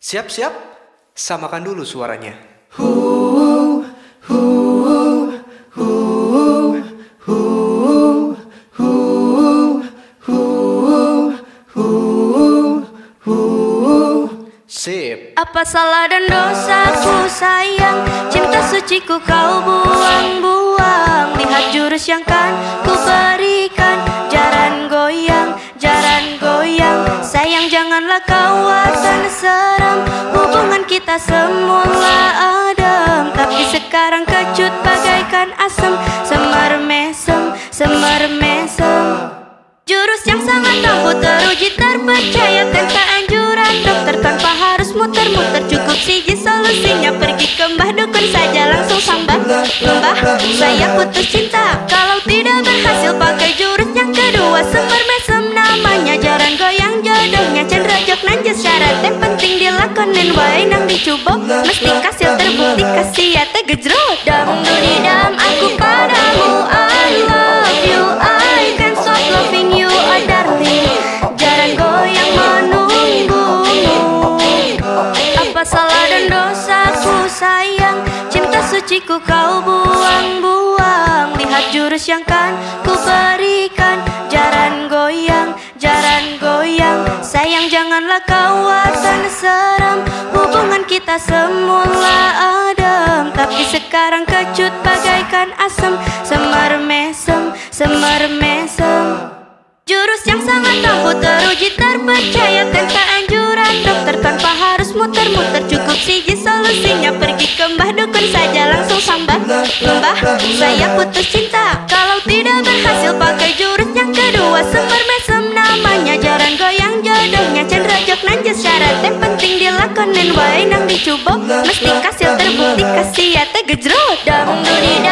Siap-siap, samakan dulu suaranya. Sip. Apa salah dan dosaku sayang? Cinta suciku kau buang-buang. Lihat jurus yang kan ku berikan. Jaran goyang, jaran goyang. Sayang janganlah kau akan seram Kita semula adem Tapi sekarang kecut bagaikan asam Semar mesem, semar mesem. Jurus yang sangat ampuh teruji terpercaya tanpa anjuran dokter tanpa harus muter-muter. Cukup siji solusinya. Pergi ke mbah dukun saja langsung sambah. Mbah saya putus cinta. Kalau tidak berhasil pakai jurus yang kedua. Semar mesem namanya. Jaran goyang jodohnya. Cendera jok nanjes yang penting dilakonin wae nang dicoba mesti kasil terbukti kasih ya tegejrot dam dam aku padamu I love you I can stop loving you oh darling. Jaran goyang menunggumu Apa salah dan dosaku sayang? Cinta suciku kau buang-buang Lihat jurus yang kan ku berikan. Jaran goyang, jaran goyang. Sayang janganlah kau akan seram. Hubungan kita semula adem. Tapi sekarang kecut bagaikan asam Semar mesem, Jurus yang sangat ampuh teruji terpercaya tanpa anjuran dokter tanpa harus muter-muter cukup siji solusinya. Pergi ke mbah dukun saja langsung sambah. Mbah saya putus cinta. Kalau tidak berhasil pakai jurus yang kedua. Semar yang penting dilakonin wae nang dicoba mesti kasil terbukti kasih ya tegejrot dam dam aku